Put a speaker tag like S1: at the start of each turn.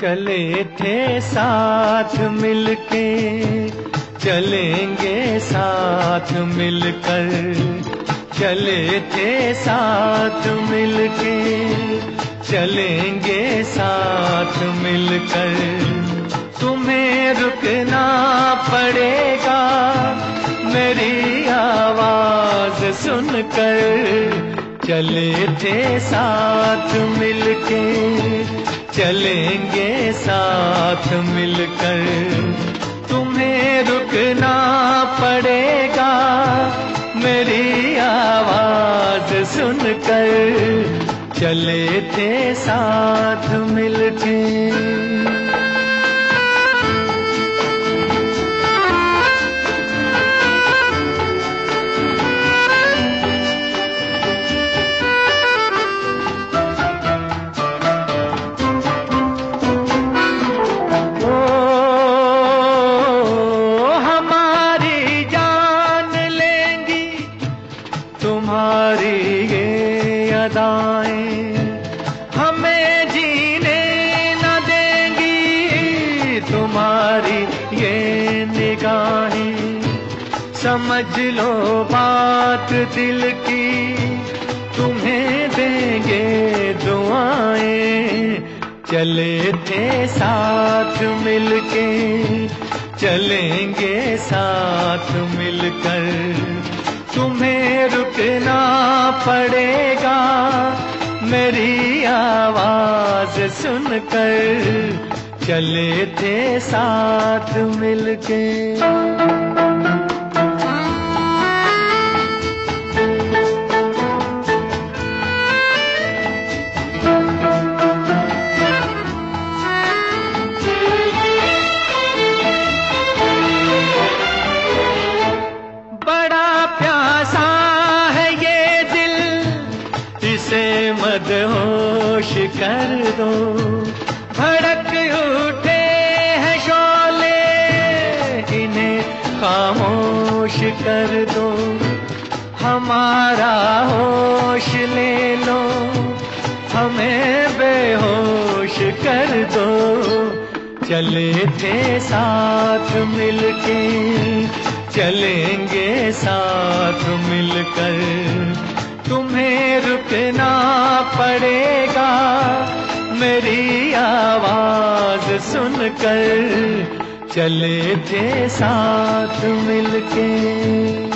S1: चले थे साथ मिलके चलेंगे साथ मिलकर। चले थे साथ मिलके, चलेंगे साथ मिलकर। तुम्हें रुकना पड़ेगा, मेरी आवाज़ सुनकर। चले थे साथ मिलके, चलेंगे साथ मिलकर। तुम्हें रुकना पड़ेगा, मेरी आवाज़ सुनकर चले थे साथ मिलके। अदाएँ हमें जीने न देंगी तुम्हारी ये निगाहें। समझ लो बात दिल की, तुम्हें देंगे दुआएँ। चले थे साथ मिलके, चलेंगे साथ मिलकर। तुम्हें रुकना पड़ेगा मेरी आवाज़ सुनकर चले थे साथ मिलके। मदहोश कर दो। भड़क उठे हैं शोले, इन्हें खामोश कर दो। हमारा होश ले लो, हमें बेहोश कर दो। चले थे साथ मिलके, चलेंगे साथ मिलकर। तुम्हें आवाज़ सुनकर चले थे साथ मिलके।